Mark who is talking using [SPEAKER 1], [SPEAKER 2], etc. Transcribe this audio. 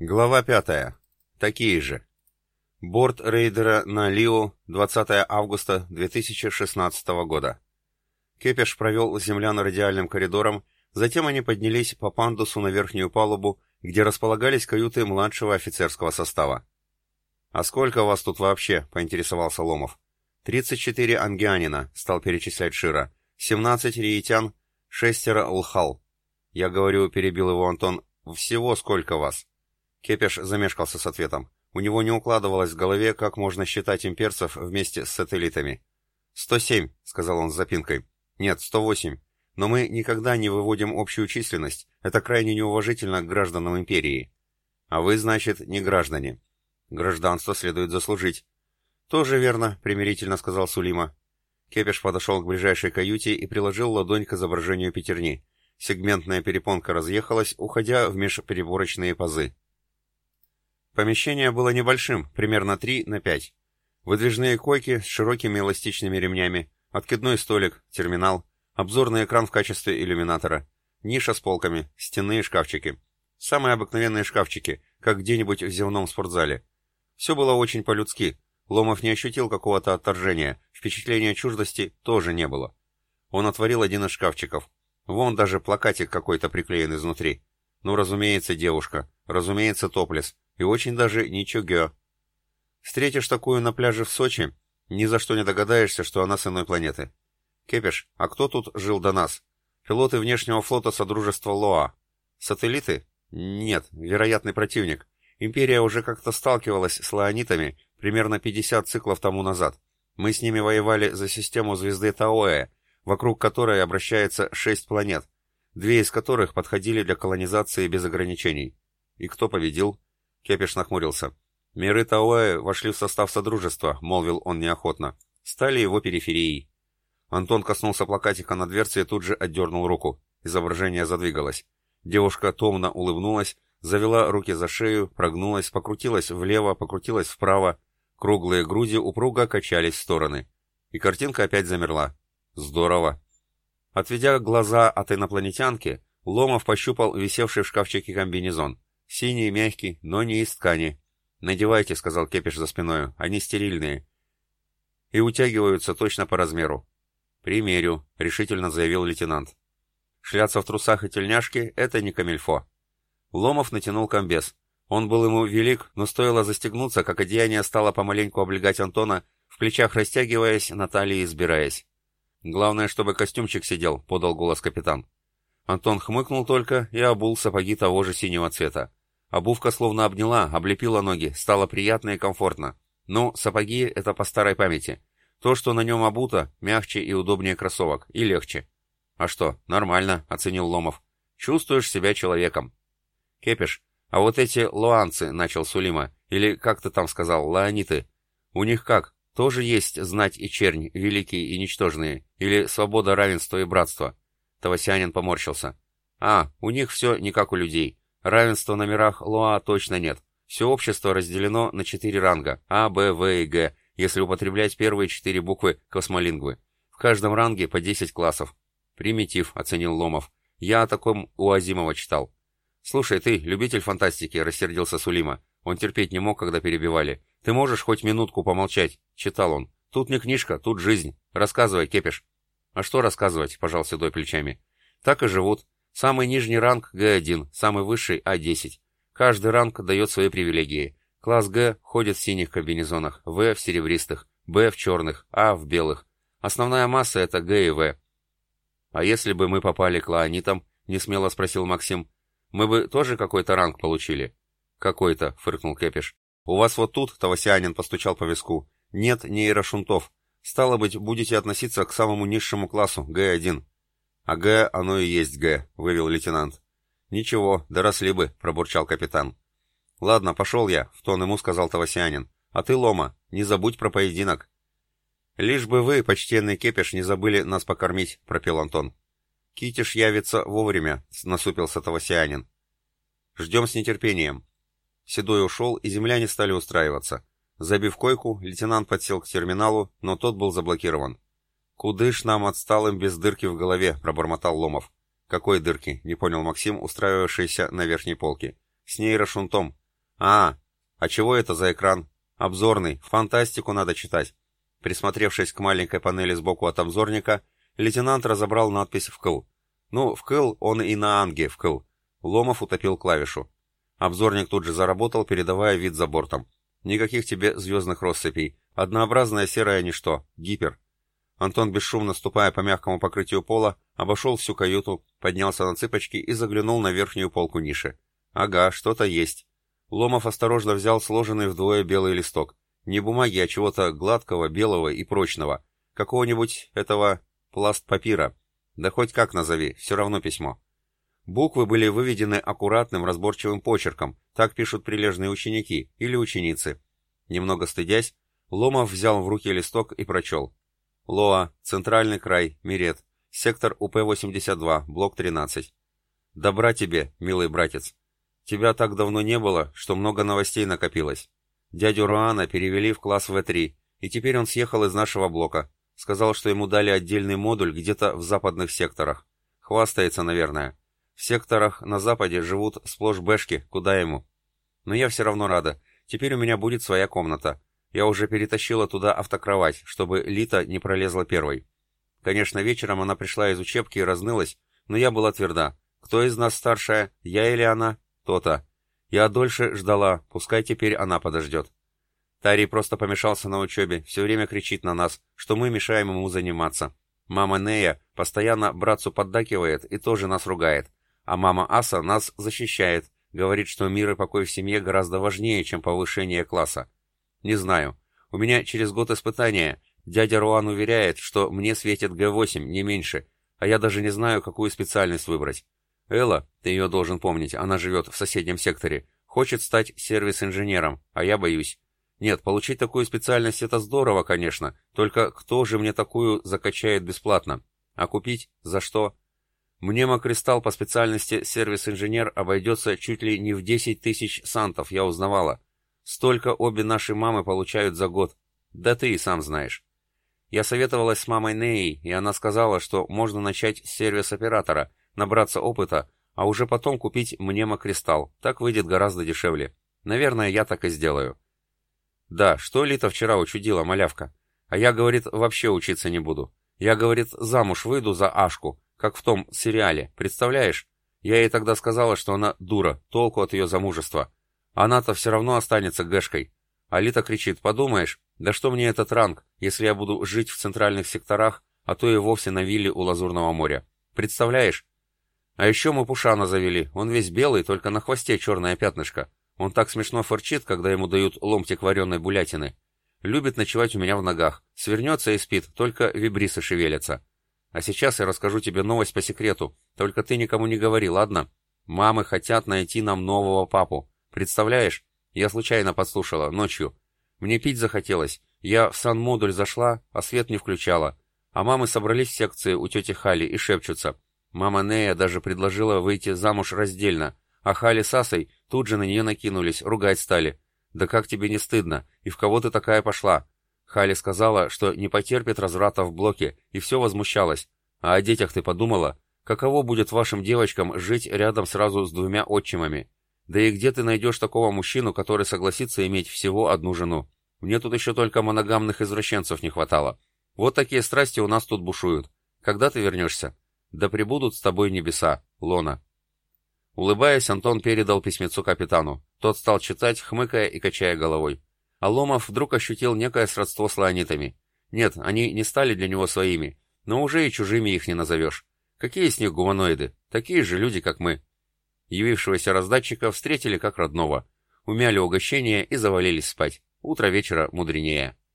[SPEAKER 1] Глава пятая. Такие же. Борт рейдера на Лио, 20 августа 2016 года. Кепеш провел землян радиальным коридором, затем они поднялись по пандусу на верхнюю палубу, где располагались каюты младшего офицерского состава. «А сколько вас тут вообще?» — поинтересовался Ломов. «Тридцать четыре ангианина», — стал перечислять Шира. «Семнадцать риетян, шестеро лхал». «Я говорю», — перебил его Антон, — «всего сколько вас?» Кепеш замешкался с ответом. У него не укладывалось в голове, как можно считать имперцев вместе с сателлитами. «Сто семь», — сказал он с запинкой. «Нет, сто восемь. Но мы никогда не выводим общую численность. Это крайне неуважительно к гражданам империи». «А вы, значит, не граждане». «Гражданство следует заслужить». «Тоже верно», — примирительно сказал Сулима. Кепеш подошел к ближайшей каюте и приложил ладонь к изображению пятерни. Сегментная перепонка разъехалась, уходя в межпереборочные пазы. Помещение было небольшим, примерно 3 на 5. Выдвижные койки с широкими эластичными ремнями, откидной столик, терминал, обзорный экран в качестве иллюминатора, ниша с полками, стенные шкафчики. Самые обыкновенные шкафчики, как где-нибудь в земном спортзале. Все было очень по-людски. Ломов не ощутил какого-то отторжения, впечатления чуждости тоже не было. Он отворил один из шкафчиков. Вон даже плакатик какой-то приклеен изнутри. Ну, разумеется, девушка. Разумеется, топлес. И очень даже ничего. Встретишь такую на пляже в Сочи, ни за что не догадаешься, что она с иной планеты. Кепиш, а кто тут жил до нас? Пилоты внешнего флота Содружества Лоа. Сателлиты? Нет, вероятный противник. Империя уже как-то сталкивалась с лаонитами примерно 50 циклов тому назад. Мы с ними воевали за систему звезды Таоэ, вокруг которой обращается шесть планет, две из которых подходили для колонизации без ограничений. И кто победил? Кепиш нахмурился. «Миры Тауэ вошли в состав Содружества», — молвил он неохотно. «Стали его периферией». Антон коснулся плакатика на дверце и тут же отдернул руку. Изображение задвигалось. Девушка томно улыбнулась, завела руки за шею, прогнулась, покрутилась влево, покрутилась вправо. Круглые груди упруго качались в стороны. И картинка опять замерла. Здорово. Отведя глаза от инопланетянки, Ломов пощупал висевший в шкафчике комбинезон. Синий, мягкий, но не из ткани. «Надевайте», — сказал Кепиш за спиною, — «они стерильные». «И утягиваются точно по размеру». «Примерю», — решительно заявил лейтенант. Шляться в трусах и тельняшке — это не камельфо. Ломов натянул комбез. Он был ему велик, но стоило застегнуться, как одеяние стало помаленьку облегать Антона, в плечах растягиваясь, на талии избираясь. «Главное, чтобы костюмчик сидел», — подал голос капитан. Антон хмыкнул только и обул сапоги того же синего цвета. Обувка словно обняла, облепила ноги, стало приятно и комфортно. Ну, сапоги — это по старой памяти. То, что на нем обуто, мягче и удобнее кроссовок, и легче. А что, нормально, — оценил Ломов. Чувствуешь себя человеком. Кепиш, а вот эти луанцы, — начал Сулима, или как ты там сказал, лаониты, у них как, тоже есть знать и чернь, великие и ничтожные, или свобода, равенство и братство? Тавасянин поморщился. А, у них все не как у людей. Равенства на мирах Луа точно нет. Все общество разделено на четыре ранга А, Б, В и Г, если употреблять первые четыре буквы космолингвы. В каждом ранге по 10 классов. Примитив, оценил Ломов. Я о таком у Азимова читал. Слушай, ты, любитель фантастики, рассердился Сулима. Он терпеть не мог, когда перебивали. Ты можешь хоть минутку помолчать? Читал он. Тут не книжка, тут жизнь. Рассказывай, кепиш. А что рассказывать, пожал седой плечами. Так и живут. Самый нижний ранг Г1, самый высший А10. Каждый ранг дает свои привилегии. Класс Г ходит в синих комбинезонах, В в серебристых, Б в черных, А в белых. Основная масса это Г и В. А если бы мы попали к лаонитам, несмело спросил Максим, мы бы тоже какой-то ранг получили? Какой-то, фыркнул Кепиш. У вас вот тут, Тавасианин постучал по виску, нет нейрошунтов. Стало быть, будете относиться к самому низшему классу, Г1. А Г оно и есть Г, вывел лейтенант. Ничего, доросли бы, пробурчал капитан. Ладно, пошел я, в тон ему сказал Тавасианин. А ты, Лома, не забудь про поединок. Лишь бы вы, почтенный кепиш, не забыли нас покормить, пропел Антон. Китиш явится вовремя, насупился Тавасианин. Ждем с нетерпением. Седой ушел, и земляне стали устраиваться. Забив койку, лейтенант подсел к терминалу, но тот был заблокирован. «Кудыш нам отсталым без дырки в голове», — пробормотал Ломов. «Какой дырки?» — не понял Максим, устраивавшийся на верхней полке. «С нейрошунтом. А, а чего это за экран? Обзорный, фантастику надо читать. Присмотревшись к маленькой панели сбоку от обзорника, лейтенант разобрал надпись «вкл». Ну, вкл он и на анге вкл. Ломов утопил клавишу. Обзорник тут же заработал, передавая вид за бортом. Никаких тебе звездных россыпей. Однообразное серое ничто. Гипер. Антон, бесшумно ступая по мягкому покрытию пола, обошел всю каюту, поднялся на цыпочки и заглянул на верхнюю полку ниши. Ага, что-то есть. Ломов осторожно взял сложенный вдвое белый листок. Не бумаги, а чего-то гладкого, белого и прочного. Какого-нибудь этого пласт папира. Да хоть как назови, все равно письмо. Буквы были выведены аккуратным, разборчивым почерком, так пишут прилежные ученики или ученицы. Немного стыдясь, Ломов взял в руки листок и прочел. Лоа, Центральный край, Мирет, сектор УП-82, блок 13. Добра тебе, милый братец. Тебя так давно не было, что много новостей накопилось. Дядю Руана перевели в класс В3, и теперь он съехал из нашего блока. Сказал, что ему дали отдельный модуль где-то в западных секторах. Хвастается, наверное. В секторах на западе живут сплошь бэшки, куда ему. Но я все равно рада. Теперь у меня будет своя комната. Я уже перетащила туда автокровать, чтобы Лита не пролезла первой. Конечно, вечером она пришла из учебки и разнылась, но я была тверда. Кто из нас старшая, я или она? То-то. Я дольше ждала, пускай теперь она подождет. Тарий просто помешался на учебе, все время кричит на нас, что мы мешаем ему заниматься. Мама Нея постоянно братцу поддакивает и тоже нас ругает. А мама Аса нас защищает, говорит, что мир и покой в семье гораздо важнее, чем повышение класса. Не знаю. У меня через год испытания. Дядя Руан уверяет, что мне светит Г8, не меньше, а я даже не знаю, какую специальность выбрать. Элла, ты ее должен помнить, она живет в соседнем секторе, хочет стать сервис-инженером, а я боюсь. Нет, получить такую специальность это здорово, конечно, только кто же мне такую закачает бесплатно? А купить? За что? Мнемокристалл по специальности сервис-инженер обойдется чуть ли не в 10 тысяч сантов, я узнавала. Столько обе наши мамы получают за год. Да ты и сам знаешь. Я советовалась с мамой Неей, и она сказала, что можно начать с сервис-оператора, набраться опыта, а уже потом купить мнемокристалл. Так выйдет гораздо дешевле. Наверное, я так и сделаю. Да, что Лита вчера учудила, малявка? А я, говорит, вообще учиться не буду. Я, говорит, замуж выйду за Ашку, как в том сериале, представляешь? Я ей тогда сказала, что она дура, толку от ее замужества. Она-то все равно останется гэшкой. Алита кричит, подумаешь, да что мне этот ранг, если я буду жить в центральных секторах, а то и вовсе на вилле у Лазурного моря. Представляешь? А еще мы Пушана завели, он весь белый, только на хвосте черное пятнышко. Он так смешно фырчит, когда ему дают ломтик вареной булятины. Любит ночевать у меня в ногах, свернется и спит, только вибрисы шевелятся. А сейчас я расскажу тебе новость по секрету. Только ты никому не говори, ладно? Мамы хотят найти нам нового папу. Представляешь? Я случайно подслушала, ночью. Мне пить захотелось. Я в сан-модуль зашла, а свет не включала. А мамы собрались в секции у тети Хали и шепчутся. Мама Нея даже предложила выйти замуж раздельно, а Хали с Асой тут же на нее накинулись, ругать стали. «Да как тебе не стыдно? И в кого ты такая пошла? Хали сказала, что не потерпит разврата в блоке, и все возмущалась. А о детях ты подумала? Каково будет вашим девочкам жить рядом сразу с двумя отчимами? Да и где ты найдешь такого мужчину, который согласится иметь всего одну жену? Мне тут еще только моногамных извращенцев не хватало. Вот такие страсти у нас тут бушуют. Когда ты вернешься? Да прибудут с тобой небеса, Лона. Улыбаясь, Антон передал письмецу капитану. Тот стал читать, хмыкая и качая головой. А Ломов вдруг ощутил некое сродство с лаонитами. Нет, они не стали для него своими, но уже и чужими их не назовешь. Какие из них гуманоиды? Такие же люди, как мы. Явившегося раздатчика встретили как родного. Умяли угощение и завалились спать. Утро вечера мудренее.